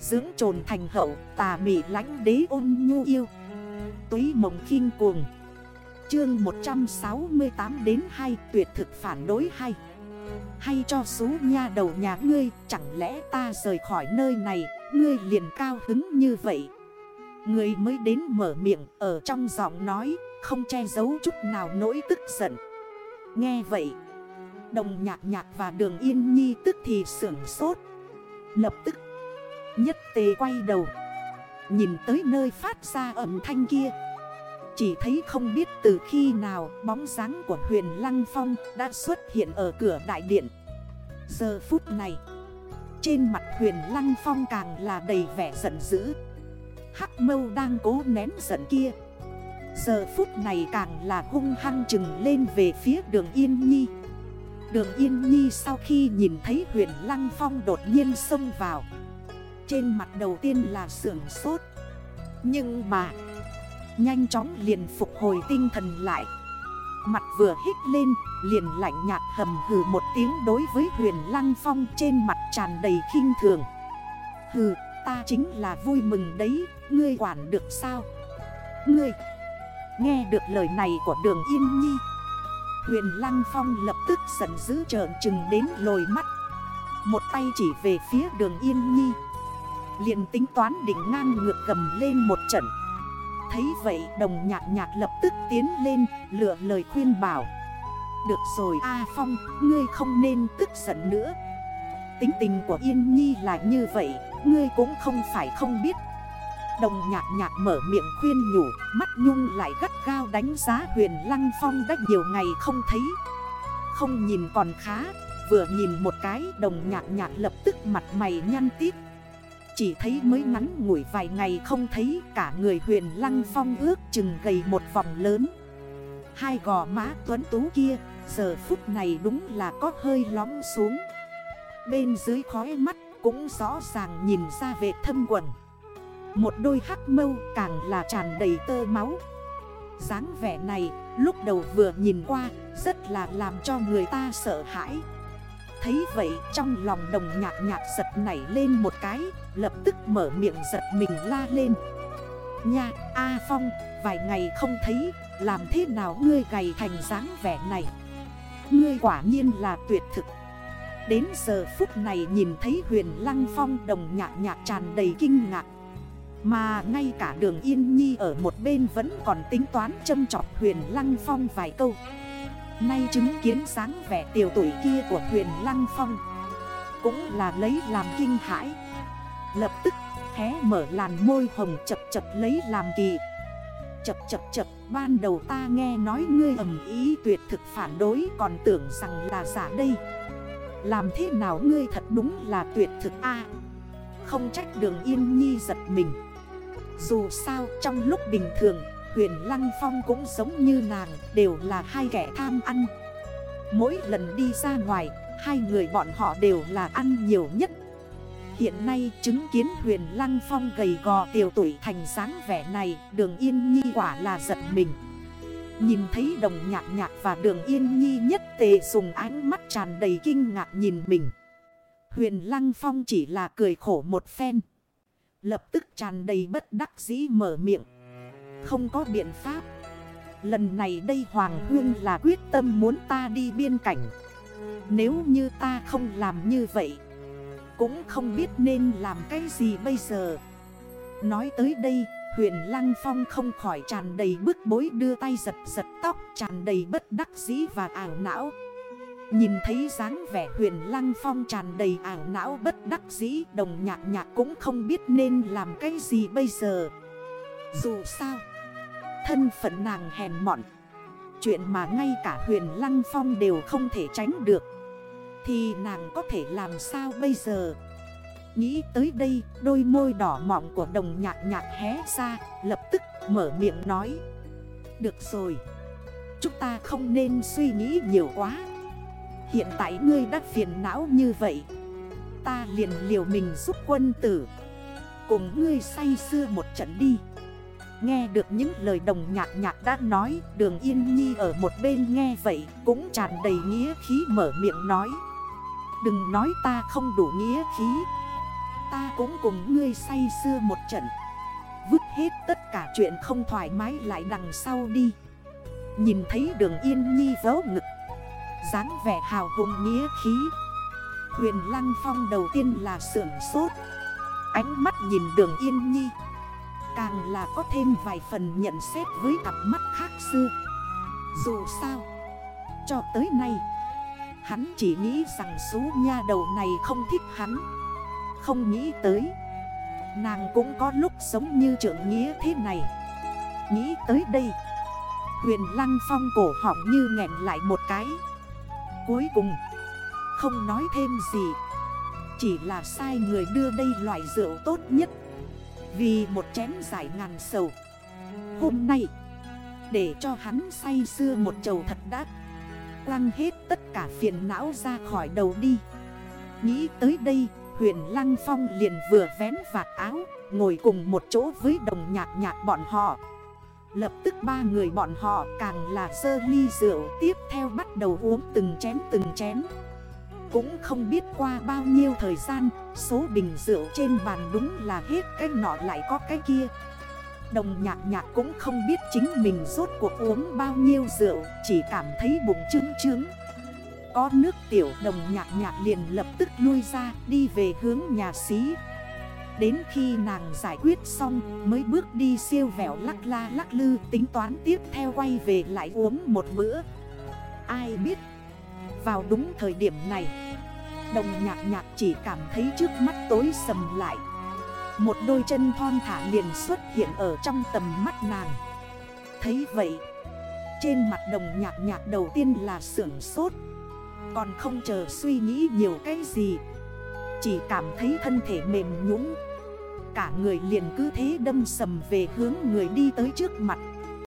Dưỡng trồn thành hậu, tà mị lánh đế ôn nhu yêu. Túy mộng khinh cuồng. Chương 168 đến 2 tuyệt thực phản đối hay. Hay cho số nha đầu nhà ngươi, Chẳng lẽ ta rời khỏi nơi này, Ngươi liền cao hứng như vậy? Người mới đến mở miệng, Ở trong giọng nói, Không che giấu chút nào nỗi tức giận. Nghe vậy, Đồng nhạc nhạc và đường yên nhi tức thì sưởng sốt. Lập tức Nhất tề quay đầu. Nhìn tới nơi phát ra âm thanh kia. Chỉ thấy không biết từ khi nào bóng dáng của huyền Lăng Phong đã xuất hiện ở cửa đại điện. Giờ phút này, Trên mặt huyền Lăng Phong càng là đầy vẻ giận dữ. Hắc mâu đang cố nén giận kia. Giờ phút này càng là hung hăng chừng lên về phía đường Yên Nhi. Đường Yên Nhi sau khi nhìn thấy huyền Lăng Phong đột nhiên xông vào trên mặt đầu tiên là sưởng sốt. Nhưng mà, Nhanh chóng liền phục hồi tinh thần lại. Mặt vừa hít lên, Liền lạnh nhạt hầm hừ một tiếng đối với huyền Lăng Phong Trên mặt tràn đầy khinh thường. Hừ, ta chính là vui mừng đấy, Ngươi quản được sao? Ngươi, Nghe được lời này của đường Yên Nhi. Huyền Lăng Phong lập tức giận dữ trợn trừng đến lồi mắt. Một tay chỉ về phía đường Yên Nhi liền tính toán đỉnh ngang ngược cầm lên một trận. Thấy vậy, đồng nhạc nhạc lập tức tiến lên, lựa lời khuyên bảo. Được rồi A Phong, ngươi không nên tức giận nữa. Tính tình của Yên Nhi là như vậy, Ngươi cũng không phải không biết. Đồng nhạc nhạc mở miệng khuyên nhủ, Mắt nhung lại gắt gao đánh giá huyền Lăng Phong đã nhiều ngày không thấy. Không nhìn còn khá, Vừa nhìn một cái, đồng nhạc nhạc lập tức mặt mày nhăn tít. Chỉ thấy mới ngắn ngủi vài ngày không thấy, Cả người huyền Lăng Phong ước chừng gầy một vòng lớn. Hai gò má tuấn tú kia, Giờ phút này đúng là có hơi lóng xuống. Bên dưới khói mắt cũng rõ ràng nhìn ra về thâm quần. Một đôi hắc mâu càng là tràn đầy tơ máu. Dáng vẻ này lúc đầu vừa nhìn qua rất là làm cho người ta sợ hãi. Thấy vậy trong lòng đồng nhạc nhạc giật nảy lên một cái, Lập tức mở miệng giật mình la lên. Nha, A Phong, vài ngày không thấy, Làm thế nào ngươi gầy thành dáng vẻ này? Ngươi quả nhiên là tuyệt thực. Đến giờ phút này nhìn thấy huyền lăng phong đồng nhạc nhạc tràn đầy kinh ngạc. Mà ngay cả đường Yên Nhi ở một bên vẫn còn tính toán châm trọc huyền Lăng Phong vài câu. Nay chứng kiến sáng vẻ tiểu tuổi kia của huyền Lăng Phong. Cũng là lấy làm kinh hãi. Lập tức, hé mở làn môi hồng chập chập lấy làm kỳ. Chập chập chập, ban đầu ta nghe nói ngươi ẩm ý tuyệt thực phản đối, Còn tưởng rằng là giả đây. Làm thế nào ngươi thật đúng là tuyệt thực A? Không trách đường yên nhi giật mình. Dù sao, trong lúc bình thường Huyền Lăng Phong cũng giống như nàng, Đều là hai kẻ tham ăn. Mỗi lần đi ra ngoài, Hai người bọn họ đều là ăn nhiều nhất. Hiện nay chứng kiến huyền Lăng Phong gầy gò tiểu tuổi thành dáng vẻ này, Đường Yên Nhi quả là giận mình. Nhìn thấy đồng nhạc nhạc và đường Yên Nhi nhất tề dùng ánh mắt tràn đầy kinh ngạc nhìn mình. Huyền Lăng Phong chỉ là cười khổ một phen. Lập tức tràn đầy bất đắc dĩ mở miệng. Không có biện pháp. Lần này đây Hoàng Hương là quyết tâm muốn ta đi biên cảnh. Nếu như ta không làm như vậy, Cũng không biết nên làm cái gì bây giờ. Nói tới đây, Huyền Lăng Phong không khỏi tràn đầy bức bối, đưa tay giật giật tóc, Tràn đầy bất đắc dĩ và ảo não. Nhìn thấy dáng vẻ huyền lăng phong tràn đầy ảo não bất đắc dĩ, Đồng nhạc nhạc cũng không biết nên làm cái gì bây giờ. Dù sao Thân phận nàng hèn mọn. Chuyện mà ngay cả huyền lăng phong đều không thể tránh được. Thì nàng có thể làm sao bây giờ? Nghĩ tới đây, đôi môi đỏ mọng của đồng nhạc nhạc hé ra, Lập tức mở miệng nói. Được rồi. Chúng ta không nên suy nghĩ nhiều quá. Hiện tại ngươi đã phiền não như vậy. Ta liền liều mình giúp quân tử. Cùng ngươi say xưa một trận đi. Nghe được những lời đồng nhạc nhạc đã nói, Đường Yên Nhi ở một bên nghe vậy Cũng tràn đầy nghĩa khí mở miệng nói. Đừng nói ta không đủ nghĩa khí. Ta cũng cùng ngươi say xưa một trận. Vứt hết tất cả chuyện không thoải mái lại đằng sau đi. Nhìn thấy đường yên nhi vớ ngực. dáng vẻ hào hùng nghĩa khí. Huyền Lăng Phong đầu tiên là sưởng sốt. Ánh mắt nhìn đường yên nhi. Càng là có thêm vài phần nhận xét với cặp mắt khác xưa. Dù sao, Cho tới nay, Hắn chỉ nghĩ rằng số nha đầu này không thích hắn. Không nghĩ tới, Nàng cũng có lúc sống như trưởng nghĩa thế này. Nghĩ tới đây, Huyền Lăng Phong cổ họng như nghẹn lại một cái. Cuối cùng, Không nói thêm gì, Chỉ là sai người đưa đây loại rượu tốt nhất. Vì một chén giải ngàn sầu. Hôm nay, Để cho hắn say xưa một chầu thật đắt Quăng hết tất cả phiền não ra khỏi đầu đi. Nghĩ tới đây, Huyền Lăng Phong liền vừa vén vạt áo, Ngồi cùng một chỗ với đồng nhạc nhạc bọn họ. Lập tức ba người bọn họ càng là sơ ly rượu Tiếp theo bắt đầu uống từng chén từng chén. Cũng không biết qua bao nhiêu thời gian, Số bình rượu trên bàn đúng là hết, cái nọ lại có cái kia. Đồng nhạc nhạc cũng không biết chính mình rốt cuộc uống bao nhiêu rượu, Chỉ cảm thấy bụng trứng trứng Có nước tiểu, đồng nhạc nhạc liền lập tức lui ra, đi về hướng nhà xí. Đến khi nàng giải quyết xong, mới bước đi siêu vẻo lắc la lắc lư, tính toán tiếp theo quay về lại uống một bữa. Ai biết vào đúng thời điểm này. Đồng nhạc nhạc chỉ cảm thấy trước mắt tối sầm lại. Một đôi chân thon thả liền xuất hiện ở trong tầm mắt nàng. Thấy vậy, Trên mặt đồng nhạc nhạc đầu tiên là sưởng sốt. Còn không chờ suy nghĩ nhiều cái gì, Chỉ cảm thấy thân thể mềm nhũng Cả người liền cứ thế đâm sầm về hướng người đi tới trước mặt.